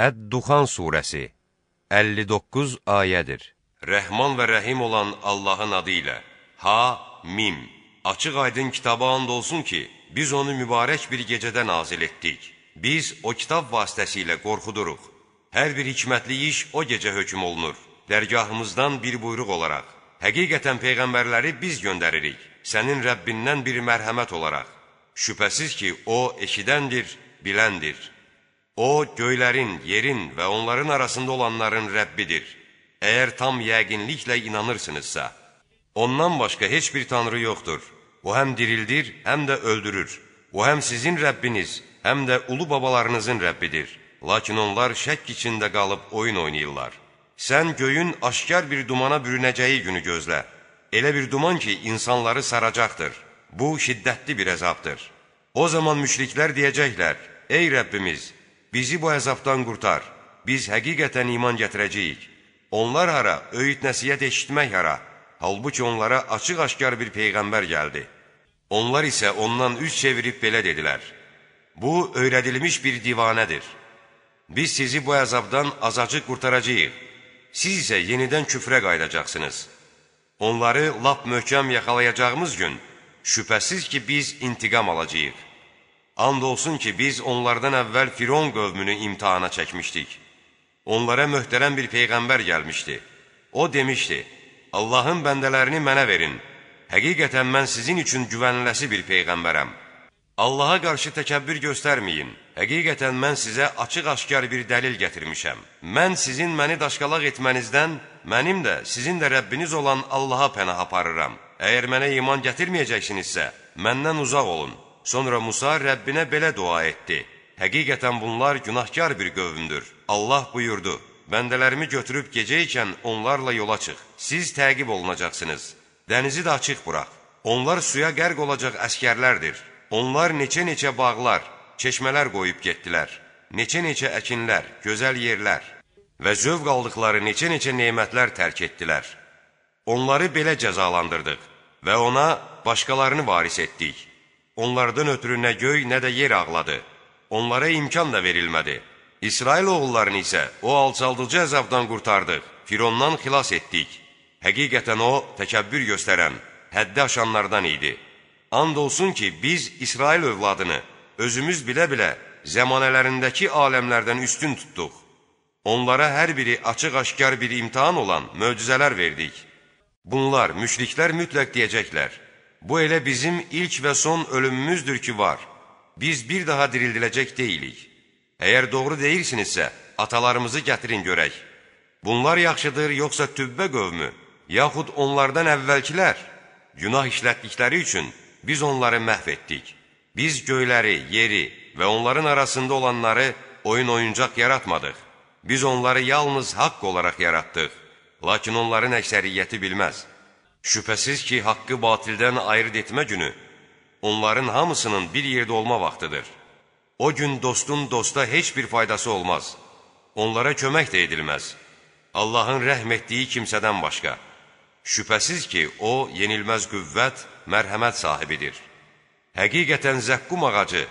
Əd-Duxan surəsi 59 ayədir. Rəhman və Rəhim olan Allahın adı ilə Ha-Mim Açıq aydın kitaba and olsun ki, biz onu mübarək bir gecədə nazil etdik. Biz o kitab vasitəsilə qorxuduruq. Hər bir hikmətli iş o gecə hökm olunur. Dərgahımızdan bir buyruq olaraq. Həqiqətən Peyğəmbərləri biz göndəririk. Sənin Rəbbindən bir mərhəmət olaraq. Şübhəsiz ki, O eşidəndir, biləndir. O, göylərin, yerin və onların arasında olanların Rəbbidir. Əgər tam yəqinliklə inanırsınızsa, ondan başqa heç bir tanrı yoxdur. O həm dirildir, həm də öldürür. O həm sizin Rəbbiniz, həm də ulu babalarınızın Rəbbidir. Lakin onlar şək içində qalıb oyun oynayırlar. Sən göyün aşkar bir dumana bürünəcəyi günü gözlə. Elə bir duman ki, insanları saracaqdır. Bu, şiddətli bir əzabdır. O zaman müşriklər deyəcəklər, Ey Rəbbimiz! Bizi bu əzabdan qurtar, biz həqiqətən iman gətirəcəyik. Onlar hara, öyüd nəsiyyət eşitmək hara, halbuki onlara açıq-aşkar bir Peyğəmbər gəldi. Onlar isə ondan üz çevirib belə dedilər, Bu, öyrədilmiş bir divanədir. Biz sizi bu əzabdan azacıq qurtaracaq, siz isə yenidən küfrə qaydacaqsınız. Onları lap möhkəm yaxalayacağımız gün, şübhəsiz ki, biz intiqam alacaq. And olsun ki, biz onlardan əvvəl Firon qövmünü imtihana çəkmişdik. Onlara möhtərəm bir Peyğəmbər gəlmişdi. O demişdi, Allahın bəndələrini mənə verin. Həqiqətən mən sizin üçün güvəniləsi bir Peyğəmbərəm. Allaha qarşı təkəbbür göstərməyin. Həqiqətən mən sizə açıq-aşkar bir dəlil gətirmişəm. Mən sizin məni daşqalaq etmənizdən, mənim də, sizin də Rəbbiniz olan Allaha pənah aparıram. Əgər mənə iman gətirməyəcəksinizsə, məndən uzaq olun. Sonra Musa Rəbbinə belə dua etdi. Həqiqətən bunlar günahkar bir qövmdür. Allah buyurdu, bəndələrimi götürüb gecə ikən onlarla yola çıx. Siz təqib olunacaqsınız. Dənizi də açıq buraq. Onlar suya qərq olacaq əskərlərdir. Onlar neçə-neçə bağlar, çeşmələr qoyub getdilər. Neçə-neçə əkinlər, gözəl yerlər və zövq aldıqları neçə-neçə nemətlər tərk etdilər. Onları belə cəzalandırdıq və ona başqalarını varis etdik. Onlardan ötürü nə göy, nə də yer ağladı. Onlara imkan da verilmədi. İsrail oğullarını isə o alçaldıcı əzabdan qurtardıq, Firondan xilas etdik. Həqiqətən o, təkəbbür göstərən, həddi aşanlardan idi. And olsun ki, biz İsrail övladını özümüz bilə-bilə zəmanələrindəki aləmlərdən üstün tutduq. Onlara hər biri açıq-aşkar bir imtihan olan möcüzələr verdik. Bunlar, müşriklər mütləq deyəcəklər. Bu elə bizim ilk və son ölümümüzdür ki, var. Biz bir daha dirildiləcək deyilik. Əgər doğru deyirsinizsə, atalarımızı gətirin görək. Bunlar yaxşıdır, yoxsa tübbə qövmü, yaxud onlardan əvvəlkilər? Günah işlətdikləri üçün biz onları məhv etdik. Biz göyləri, yeri və onların arasında olanları oyun oyuncaq yaratmadıq. Biz onları yalnız haqq olaraq yaratdıq. Lakin onların əksəriyyəti bilməz. Şübhəsiz ki, haqqı batildən ayırt etmə günü onların hamısının bir yerdə olma vaxtıdır. O gün dostun dosta heç bir faydası olmaz. Onlara kömək də edilməz. Allahın rəhm etdiyi kimsədən başqa. Şübhəsiz ki, o, yenilməz qüvvət, mərhəmət sahibidir. Həqiqətən zəqqum ağacı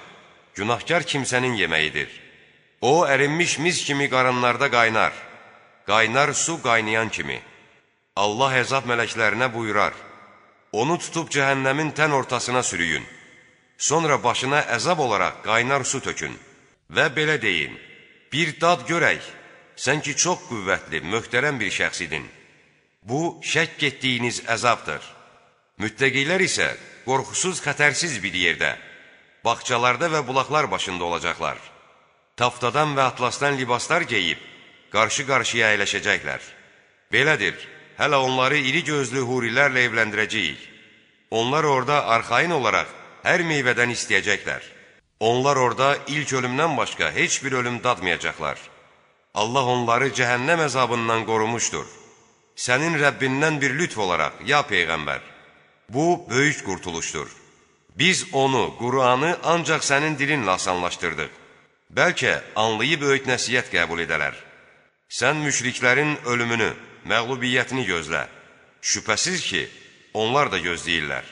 günahkar kimsənin yeməyidir. O, ərinmiş mis kimi qaranlarda qaynar, qaynar su qaynayan kimi. Allah əzab mələklərinə buyurar, onu tutub cəhənnəmin tən ortasına sürüyün, sonra başına əzab olaraq qaynar su tökün və belə deyin, bir dad görək, sən ki çox qüvvətli, möhtərəm bir şəxs idin. Bu, şək etdiyiniz əzabdır. Müttəqilər isə qorxusuz, xətərsiz bir yerdə, bağçalarda və bulaqlar başında olacaqlar. Taftadan və atlasdan libaslar geyib, qarşı-qarşıya əyləşəcəklər. Belədir, hələ onları iri gözlü hurilərlə evləndirəcəyik. Onlar orada arxain olaraq hər meyvədən istəyəcəklər. Onlar orada ilk ölümdən başqa heç bir ölüm dadmayacaqlar. Allah onları cəhənnəm əzabından qorumuşdur. Sənin Rəbbindən bir lütf olaraq, ya Peyğəmbər, bu böyük qurtuluşdur. Biz onu, Qur'anı ancaq sənin dilinlə asanlaşdırdıq. Bəlkə anlayıb öyüd nəsiyyət qəbul edələr. Sən müşriklərin ölümünü, məğlubiyyətini gözlə. Şübhəsiz ki, onlar da gözləyirlər.